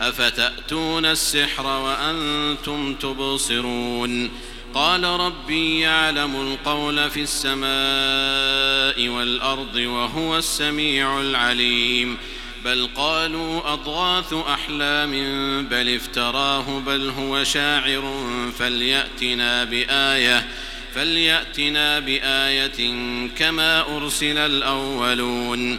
أفتأتون السحر وأنتم تبصرون؟ قال ربي يعلم القول في السماء والأرض وهو السميع العليم. بل قالوا أضغاث أحلام بل افتراه بل هو شاعر فليأتنا بآية فليأتنا بآية كما أرسل الأولون.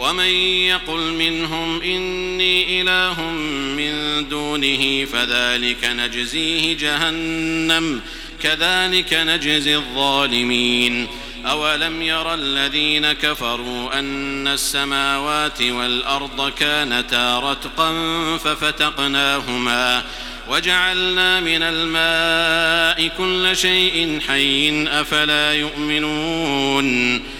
ومن يقل منهم إني إله من دونه فذلك نجزيه جهنم كذلك نجزي الظالمين. أولم ير الذين كفروا أن السماوات والأرض كانتا رتقا ففتقناهما وجعلنا من الماء كل شيء حي أفلا يؤمنون.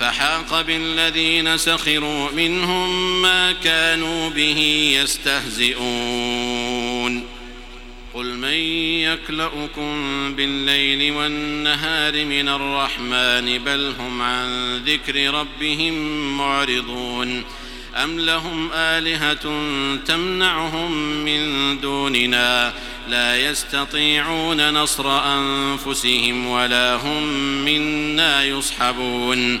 فحاق بالذين سخروا منهم ما كانوا به يستهزئون. قل من يكلؤكم بالليل والنهار من الرحمن بل هم عن ذكر ربهم معرضون. أم لهم آلهة تمنعهم من دوننا؟ لا يستطيعون نصر أنفسهم ولا هم منا يصحبون.